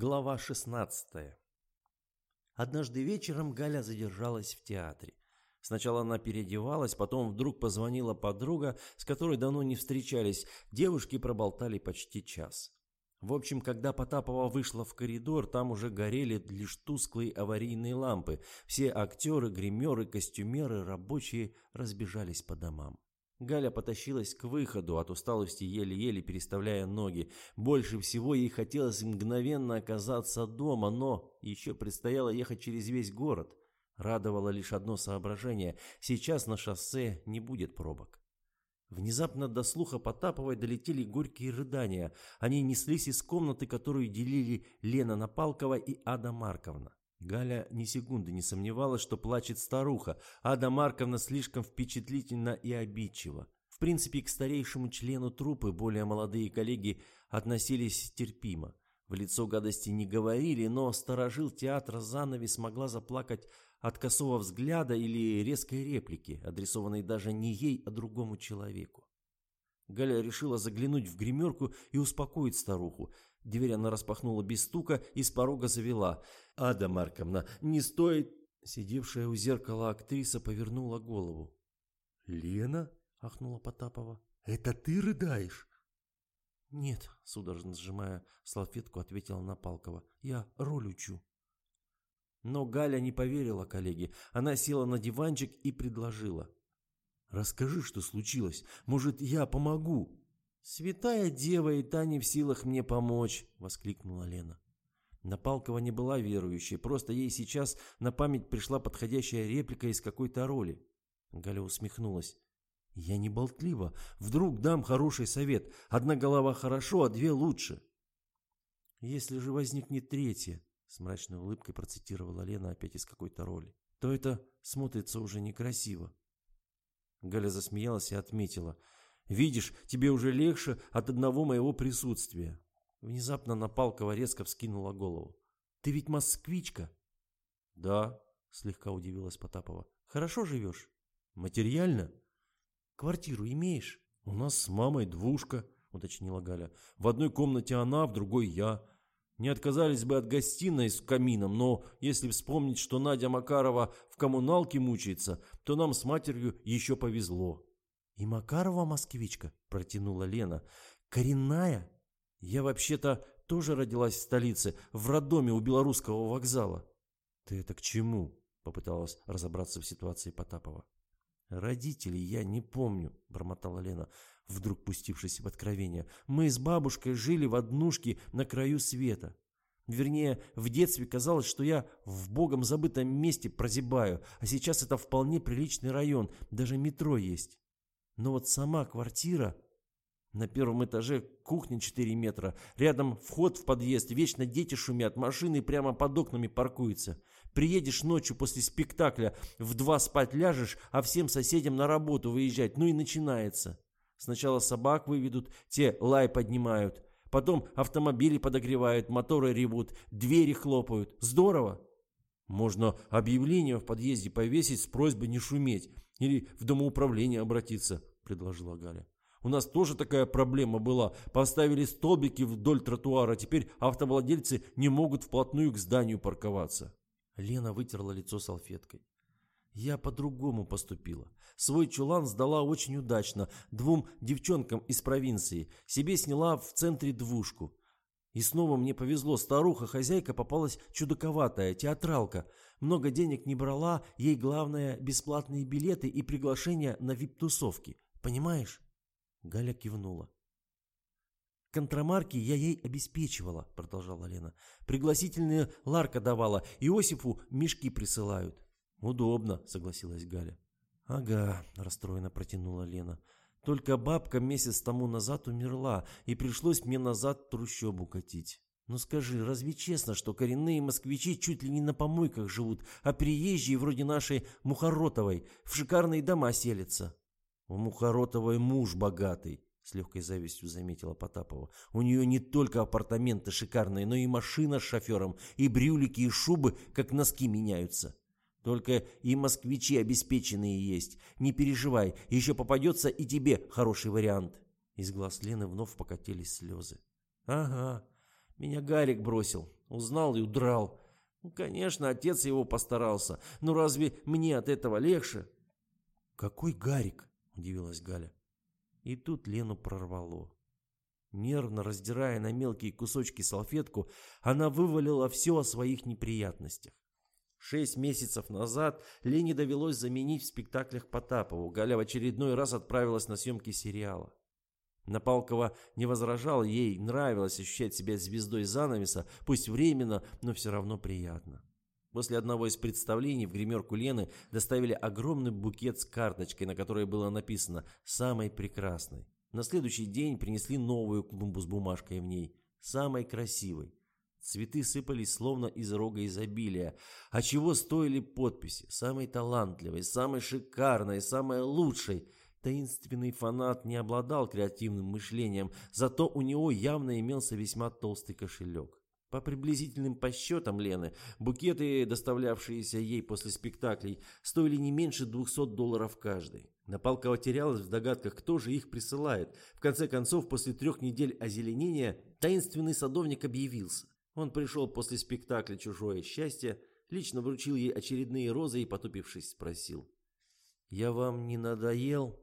Глава 16 Однажды вечером Галя задержалась в театре. Сначала она переодевалась, потом вдруг позвонила подруга, с которой давно не встречались. Девушки проболтали почти час. В общем, когда Потапова вышла в коридор, там уже горели лишь тусклые аварийные лампы. Все актеры, гримеры, костюмеры, рабочие разбежались по домам. Галя потащилась к выходу, от усталости еле-еле переставляя ноги. Больше всего ей хотелось мгновенно оказаться дома, но еще предстояло ехать через весь город. Радовало лишь одно соображение – сейчас на шоссе не будет пробок. Внезапно до слуха Потаповой долетели горькие рыдания. Они неслись из комнаты, которую делили Лена Напалкова и Ада Марковна. Галя ни секунды не сомневалась, что плачет старуха. Ада Марковна слишком впечатлительна и обидчива. В принципе, к старейшему члену трупы более молодые коллеги относились терпимо. В лицо гадости не говорили, но сторожил театра занавес могла заплакать от косого взгляда или резкой реплики, адресованной даже не ей, а другому человеку. Галя решила заглянуть в гримерку и успокоить старуху. Дверь она распахнула без стука и с порога завела. «Ада Марковна, не стоит...» Сидевшая у зеркала актриса повернула голову. «Лена?» — ахнула Потапова. «Это ты рыдаешь?» «Нет», — судорожно сжимая салфетку, ответила Напалкова. «Я роль учу». Но Галя не поверила коллеге. Она села на диванчик и предложила. «Расскажи, что случилось. Может, я помогу?» «Святая дева и та не в силах мне помочь!» — воскликнула Лена. Напалкова не была верующей, просто ей сейчас на память пришла подходящая реплика из какой-то роли. Галя усмехнулась. «Я не болтлива. Вдруг дам хороший совет. Одна голова хорошо, а две лучше». «Если же возникнет третья», — с мрачной улыбкой процитировала Лена опять из какой-то роли, «то это смотрится уже некрасиво». Галя засмеялась и отметила — Видишь, тебе уже легче от одного моего присутствия. Внезапно Напалкова резко вскинула голову. Ты ведь москвичка? Да, слегка удивилась Потапова. Хорошо живешь? Материально? Квартиру имеешь? У нас с мамой двушка, уточнила Галя. В одной комнате она, в другой я. Не отказались бы от гостиной с камином, но если вспомнить, что Надя Макарова в коммуналке мучается, то нам с матерью еще повезло. «И Макарова москвичка?» – протянула Лена. «Коренная? Я вообще-то тоже родилась в столице, в роддоме у белорусского вокзала». «Ты это к чему?» – попыталась разобраться в ситуации Потапова. «Родителей я не помню», – бормотала Лена, вдруг пустившись в откровение. «Мы с бабушкой жили в однушке на краю света. Вернее, в детстве казалось, что я в богом забытом месте прозябаю, а сейчас это вполне приличный район, даже метро есть. Но вот сама квартира... На первом этаже кухня 4 метра, рядом вход в подъезд, вечно дети шумят, машины прямо под окнами паркуются. Приедешь ночью после спектакля, в два спать ляжешь, а всем соседям на работу выезжать, ну и начинается. Сначала собак выведут, те лай поднимают, потом автомобили подогревают, моторы ревут, двери хлопают. Здорово! Можно объявление в подъезде повесить с просьбой не шуметь или в домоуправление обратиться предложила Галя. У нас тоже такая проблема была. Поставили столбики вдоль тротуара, теперь автовладельцы не могут вплотную к зданию парковаться. Лена вытерла лицо салфеткой. Я по-другому поступила. Свой чулан сдала очень удачно двум девчонкам из провинции. Себе сняла в центре двушку. И снова мне повезло, старуха-хозяйка попалась чудаковатая, театралка. Много денег не брала, ей главное бесплатные билеты и приглашения на вип-тусовки. Понимаешь?» Галя кивнула. «Контрамарки я ей обеспечивала», — продолжала Лена. «Пригласительные Ларка давала, Иосифу мешки присылают». «Удобно», — согласилась Галя. «Ага», — расстроенно протянула Лена. «Только бабка месяц тому назад умерла, и пришлось мне назад трущобу катить». «Ну скажи, разве честно, что коренные москвичи чуть ли не на помойках живут, а приезжие вроде нашей Мухоротовой в шикарные дома селятся?» «У Мухоротовой муж богатый», — с легкой завистью заметила Потапова. «У нее не только апартаменты шикарные, но и машина с шофером, и брюлики, и шубы, как носки меняются. Только и москвичи обеспеченные есть. Не переживай, еще попадется и тебе хороший вариант». Из глаз Лены вновь покатились слезы. «Ага, Меня Гарик бросил. Узнал и удрал. Ну, конечно, отец его постарался. Но разве мне от этого легче? Какой Гарик? Удивилась Галя. И тут Лену прорвало. Нервно раздирая на мелкие кусочки салфетку, она вывалила все о своих неприятностях. Шесть месяцев назад Лене довелось заменить в спектаклях Потапову. Галя в очередной раз отправилась на съемки сериала. Напалкова не возражал, ей нравилось ощущать себя звездой занавеса, пусть временно, но все равно приятно. После одного из представлений в гримерку Лены доставили огромный букет с карточкой, на которой было написано «Самой прекрасной». На следующий день принесли новую клумбу с бумажкой в ней, самой красивой. Цветы сыпались словно из рога изобилия. А чего стоили подписи? Самой талантливой, самой шикарной, самой лучшей. Таинственный фанат не обладал креативным мышлением, зато у него явно имелся весьма толстый кошелек. По приблизительным подсчетам Лены, букеты, доставлявшиеся ей после спектаклей, стоили не меньше 200 долларов каждый. Напалкова терялась в догадках, кто же их присылает. В конце концов, после трех недель озеленения, таинственный садовник объявился. Он пришел после спектакля «Чужое счастье», лично вручил ей очередные розы и, потупившись, спросил. «Я вам не надоел?»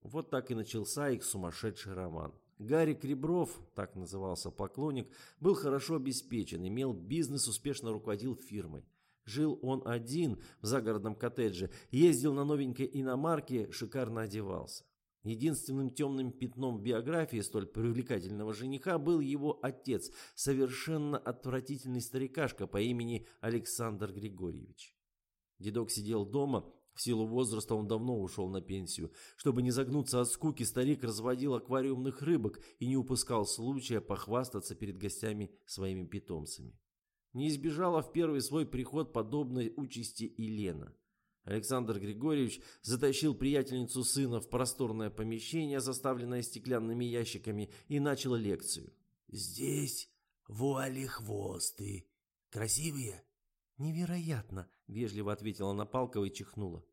Вот так и начался их сумасшедший роман. Гарри Кребров, так назывался поклонник, был хорошо обеспечен, имел бизнес, успешно руководил фирмой. Жил он один в загородном коттедже, ездил на новенькой иномарке, шикарно одевался. Единственным темным пятном биографии столь привлекательного жениха был его отец, совершенно отвратительный старикашка по имени Александр Григорьевич. Дедок сидел дома, в силу возраста он давно ушел на пенсию. Чтобы не загнуться от скуки, старик разводил аквариумных рыбок и не упускал случая похвастаться перед гостями своими питомцами. Не избежала в первый свой приход подобной участи и Лена. Александр Григорьевич затащил приятельницу сына в просторное помещение, заставленное стеклянными ящиками, и начал лекцию. «Здесь вуали-хвосты. Красивые?» «Невероятно!» — вежливо ответила Напалкова и чихнула.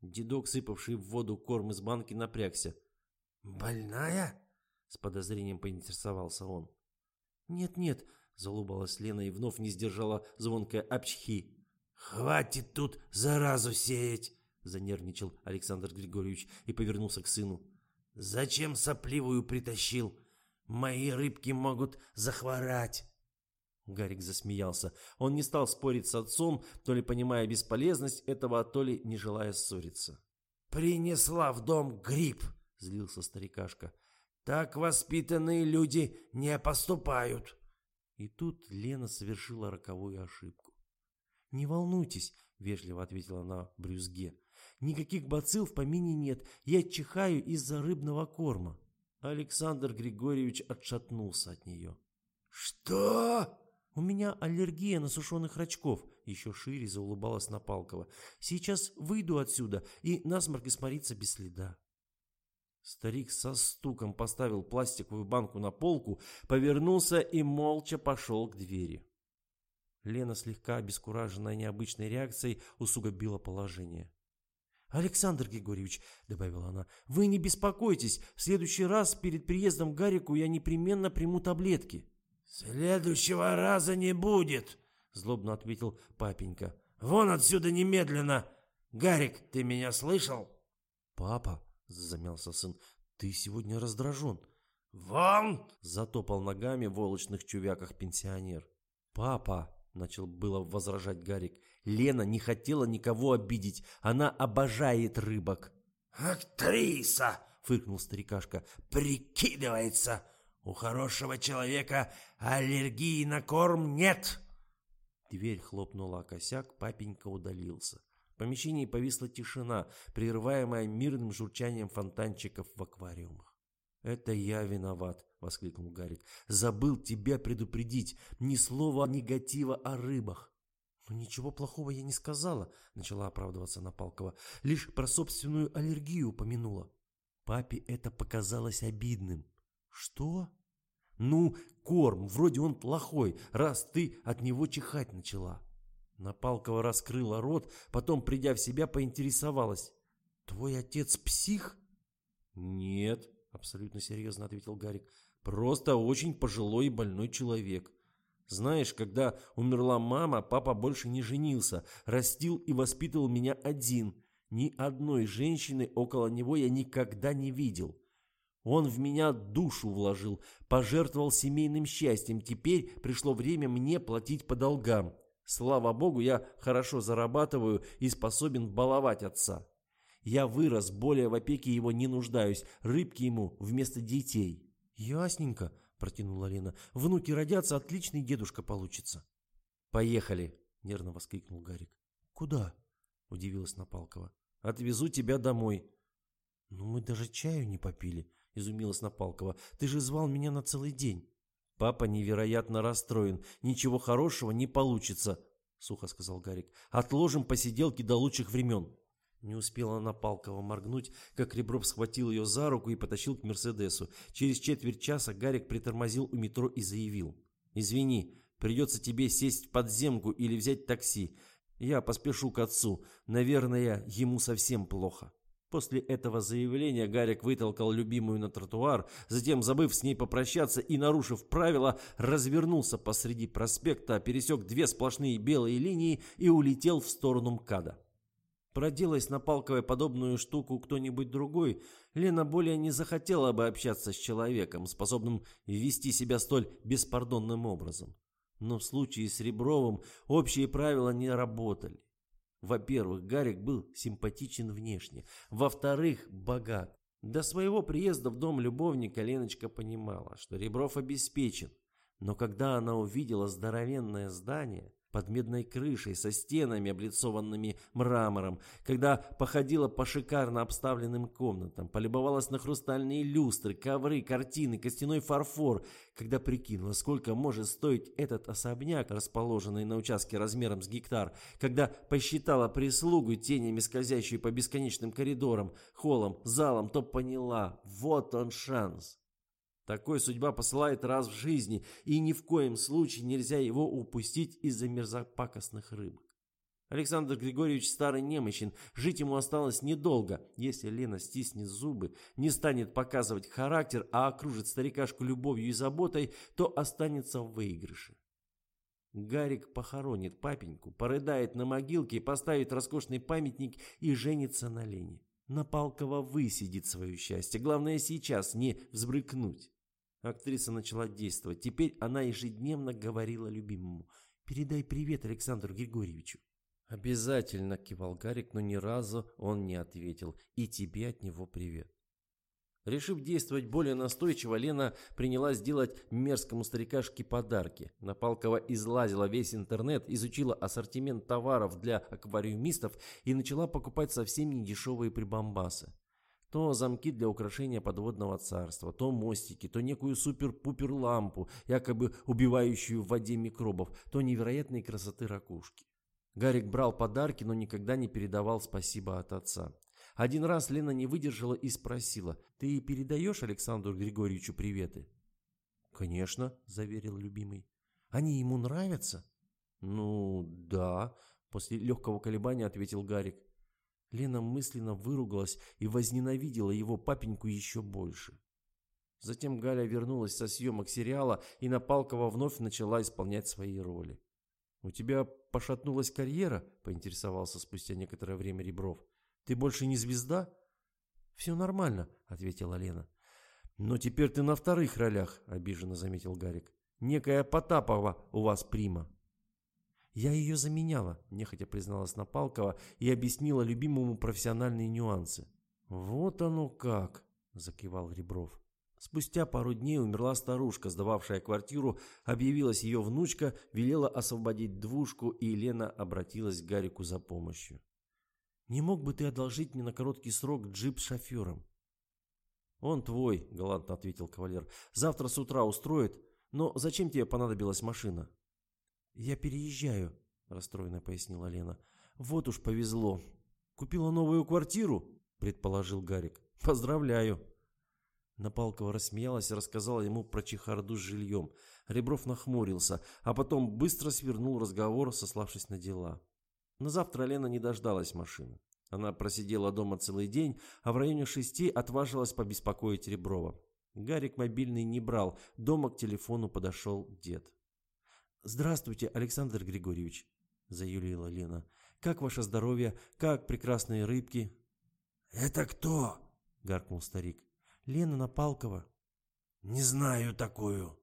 Дедок, сыпавший в воду корм из банки, напрягся. «Больная?» — с подозрением поинтересовался он. «Нет-нет», — залубалась Лена и вновь не сдержала звонкое «апчхи». «Хватит тут заразу сеять!» — занервничал Александр Григорьевич и повернулся к сыну. «Зачем сопливую притащил? Мои рыбки могут захворать!» Гарик засмеялся. Он не стал спорить с отцом, то ли понимая бесполезность этого, то ли не желая ссориться. «Принесла в дом гриб!» — злился старикашка. «Так воспитанные люди не поступают!» И тут Лена совершила роковую ошибку. «Не волнуйтесь», — вежливо ответила она брюзге. «Никаких бацилл в помине нет. Я чихаю из-за рыбного корма». Александр Григорьевич отшатнулся от нее. «Что?» «У меня аллергия на сушеных рачков», — еще шире заулыбалась Напалкова. «Сейчас выйду отсюда, и насморк испарится без следа». Старик со стуком поставил пластиковую банку на полку, повернулся и молча пошел к двери. Лена, слегка обескураженная необычной реакцией, усугубила положение. «Александр Григорьевич», — добавила она, — «вы не беспокойтесь. В следующий раз перед приездом к Гарику я непременно приму таблетки». «Следующего раза не будет», — злобно ответил папенька. «Вон отсюда немедленно! Гарик, ты меня слышал?» «Папа», — замялся сын, — «ты сегодня раздражен». «Вон!» — затопал ногами в волочных чувяках пенсионер. «Папа!» Начал было возражать Гарик. Лена не хотела никого обидеть. Она обожает рыбок. «Актриса!» — фыркнул старикашка. «Прикидывается! У хорошего человека аллергии на корм нет!» Дверь хлопнула о косяк, папенька удалился. В помещении повисла тишина, прерываемая мирным журчанием фонтанчиков в аквариумах. «Это я виноват», — воскликнул Гарик. «Забыл тебя предупредить. Ни слова негатива о рыбах». «Но ничего плохого я не сказала», — начала оправдываться Напалкова. «Лишь про собственную аллергию упомянула». Папе это показалось обидным. «Что?» «Ну, корм, вроде он плохой, раз ты от него чихать начала». Напалкова раскрыла рот, потом, придя в себя, поинтересовалась. «Твой отец псих?» «Нет», абсолютно серьезно ответил Гарик. Просто очень пожилой и больной человек. Знаешь, когда умерла мама, папа больше не женился, растил и воспитывал меня один. Ни одной женщины около него я никогда не видел. Он в меня душу вложил, пожертвовал семейным счастьем. Теперь пришло время мне платить по долгам. Слава богу, я хорошо зарабатываю и способен баловать отца. Я вырос, более в опеке его не нуждаюсь, рыбки ему вместо детей. Ясненько, протянула Лена. Внуки родятся, отличный дедушка получится. Поехали, нервно воскликнул Гарик. Куда? Удивилась Напалкова. Отвезу тебя домой. Ну мы даже чаю не попили, изумилась Напалкова. «Ты же звал меня на целый день». «Папа невероятно расстроен. Ничего хорошего не получится», — сухо сказал Гарик. «Отложим посиделки до лучших времен». Не успела Напалкова моргнуть, как Ребров схватил ее за руку и потащил к Мерседесу. Через четверть часа Гарик притормозил у метро и заявил. «Извини, придется тебе сесть в подземку или взять такси. Я поспешу к отцу. Наверное, ему совсем плохо». После этого заявления Гарик вытолкал любимую на тротуар, затем, забыв с ней попрощаться и нарушив правила, развернулся посреди проспекта, пересек две сплошные белые линии и улетел в сторону МКАДа. Проделаясь на Палковой подобную штуку кто-нибудь другой, Лена более не захотела бы общаться с человеком, способным вести себя столь беспардонным образом. Но в случае с Ребровым общие правила не работали. Во-первых, Гарик был симпатичен внешне. Во-вторых, богат. До своего приезда в дом любовника Леночка понимала, что Ребров обеспечен. Но когда она увидела здоровенное здание, под медной крышей, со стенами, облицованными мрамором, когда походила по шикарно обставленным комнатам, полюбовалась на хрустальные люстры, ковры, картины, костяной фарфор, когда прикинула, сколько может стоить этот особняк, расположенный на участке размером с гектар, когда посчитала прислугу, тенями скользящую по бесконечным коридорам, холлам, залам, то поняла, вот он шанс. Такой судьба посылает раз в жизни, и ни в коем случае нельзя его упустить из-за мерзопакостных рыбок. Александр Григорьевич старый немощен, жить ему осталось недолго. Если Лена стиснет зубы, не станет показывать характер, а окружит старикашку любовью и заботой, то останется в выигрыше. Гарик похоронит папеньку, порыдает на могилке, поставит роскошный памятник и женится на Лене. Напалкова высидит свое счастье. Главное сейчас не взбрыкнуть. Актриса начала действовать. Теперь она ежедневно говорила любимому. «Передай привет Александру Григорьевичу». «Обязательно», — кивал Гарик, но ни разу он не ответил. «И тебе от него привет». Решив действовать более настойчиво, Лена принялась делать мерзкому старикашке подарки. Напалкова излазила весь интернет, изучила ассортимент товаров для аквариумистов и начала покупать совсем недешевые прибамбасы. То замки для украшения подводного царства, то мостики, то некую супер-пупер лампу, якобы убивающую в воде микробов, то невероятной красоты ракушки. Гарик брал подарки, но никогда не передавал спасибо от отца. Один раз Лена не выдержала и спросила, «Ты передаешь Александру Григорьевичу приветы?» «Конечно», — заверил любимый. «Они ему нравятся?» «Ну, да», — после легкого колебания ответил Гарик. Лена мысленно выругалась и возненавидела его папеньку еще больше. Затем Галя вернулась со съемок сериала, и Напалкова вновь начала исполнять свои роли. «У тебя пошатнулась карьера?» – поинтересовался спустя некоторое время Ребров. Ты больше не звезда?» «Все нормально», — ответила Лена. «Но теперь ты на вторых ролях», — обиженно заметил Гарик. «Некая Потапова у вас прима». «Я ее заменяла», — нехотя призналась Напалкова и объяснила любимому профессиональные нюансы. «Вот оно как», — закивал Ребров. Спустя пару дней умерла старушка, сдававшая квартиру, объявилась ее внучка, велела освободить двушку, и Лена обратилась к Гарику за помощью. Не мог бы ты одолжить мне на короткий срок джип с шофером?» «Он твой», — галантно ответил кавалер. «Завтра с утра устроит. Но зачем тебе понадобилась машина?» «Я переезжаю», — расстроенно пояснила Лена. «Вот уж повезло. Купила новую квартиру?» — предположил Гарик. «Поздравляю». Напалкова рассмеялась и рассказала ему про чехарду с жильем. Ребров нахмурился, а потом быстро свернул разговор, сославшись на дела. На завтра Лена не дождалась машины. Она просидела дома целый день, а в районе шести отважилась побеспокоить Реброва. Гарик мобильный не брал. Дома к телефону подошел дед. «Здравствуйте, Александр Григорьевич», — заюлила Лена. «Как ваше здоровье? Как прекрасные рыбки?» «Это кто?» — гаркнул старик. «Лена Напалкова». «Не знаю такую».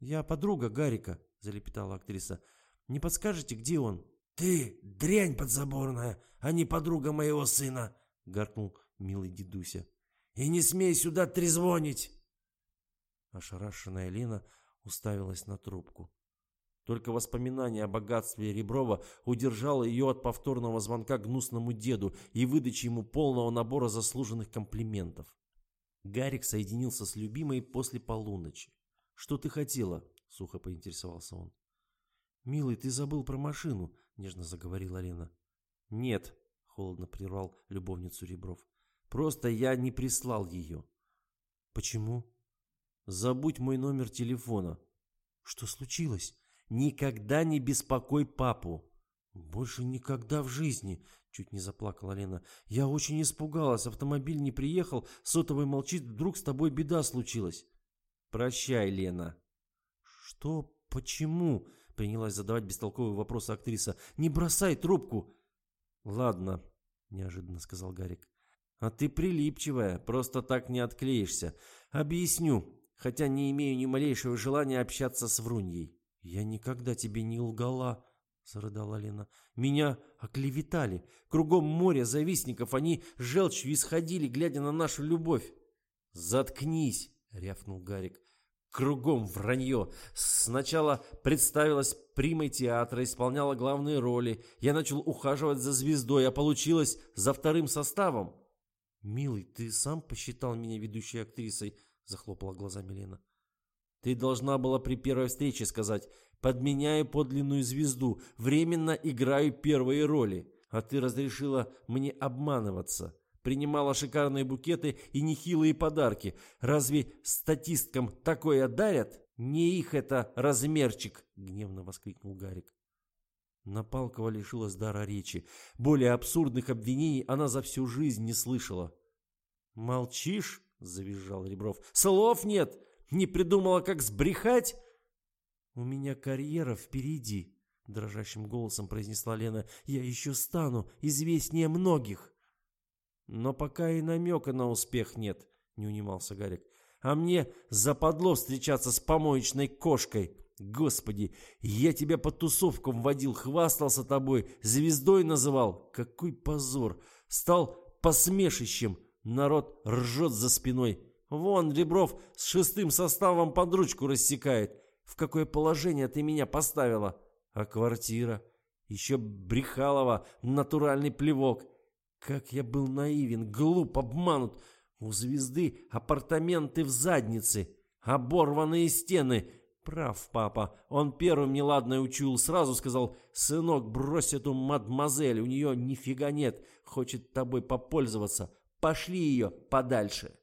«Я подруга Гарика», — залепетала актриса. «Не подскажете, где он?» «Ты дрянь подзаборная, а не подруга моего сына», — гаркнул милый дедуся. «И не смей сюда трезвонить!» Ошарашенная Лена уставилась на трубку. Только воспоминание о богатстве Реброва удержало ее от повторного звонка гнусному деду и выдачи ему полного набора заслуженных комплиментов. Гарик соединился с любимой после полуночи. «Что ты хотела?» — сухо поинтересовался он. «Милый, ты забыл про машину», — нежно заговорила Лена. «Нет», — холодно прервал любовницу Ребров. «Просто я не прислал ее». «Почему?» «Забудь мой номер телефона». «Что случилось?» Никогда не беспокой папу. Больше никогда в жизни, чуть не заплакала Лена. Я очень испугалась, автомобиль не приехал, сотовый молчит, вдруг с тобой беда случилась. Прощай, Лена. Что, почему? Принялась задавать бестолковые вопросы актриса. Не бросай трубку. Ладно, неожиданно сказал Гарик. А ты прилипчивая, просто так не отклеишься. Объясню, хотя не имею ни малейшего желания общаться с Вруньей. «Я никогда тебе не лгала», — зарыдала Лена. «Меня оклеветали. Кругом море завистников. Они желчью исходили, глядя на нашу любовь». «Заткнись», — рявкнул Гарик. «Кругом вранье. Сначала представилась примой театра, исполняла главные роли. Я начал ухаживать за звездой, а получилось за вторым составом». «Милый, ты сам посчитал меня ведущей актрисой?» — захлопала глазами Лена. Ты должна была при первой встрече сказать «подменяю подлинную звезду, временно играю первые роли». А ты разрешила мне обманываться. Принимала шикарные букеты и нехилые подарки. Разве статисткам такое дарят? Не их это размерчик, гневно воскликнул Гарик. Напалкова лишилась дара речи. Более абсурдных обвинений она за всю жизнь не слышала. «Молчишь?» – завизжал Ребров. «Слов нет! Не придумала, как сбрехать?» «У меня карьера впереди», — дрожащим голосом произнесла Лена. «Я еще стану известнее многих». «Но пока и намека на успех нет», — не унимался Гарик. «А мне западло встречаться с помоечной кошкой. Господи, я тебя по тусовкам водил, хвастался тобой, звездой называл. Какой позор! Стал посмешищем. Народ ржет за спиной. Вон, Ребров с шестым составом под ручку рассекает. В какое положение ты меня поставила? А квартира? Еще Брехалова, натуральный плевок. Как я был наивен, глуп, обманут. У звезды апартаменты в заднице, оборванные стены. Прав, папа. Он первым неладное учуял. Сразу сказал, сынок, брось эту мадмазель, у нее нифига нет. Хочет тобой попользоваться. Пошли ее подальше.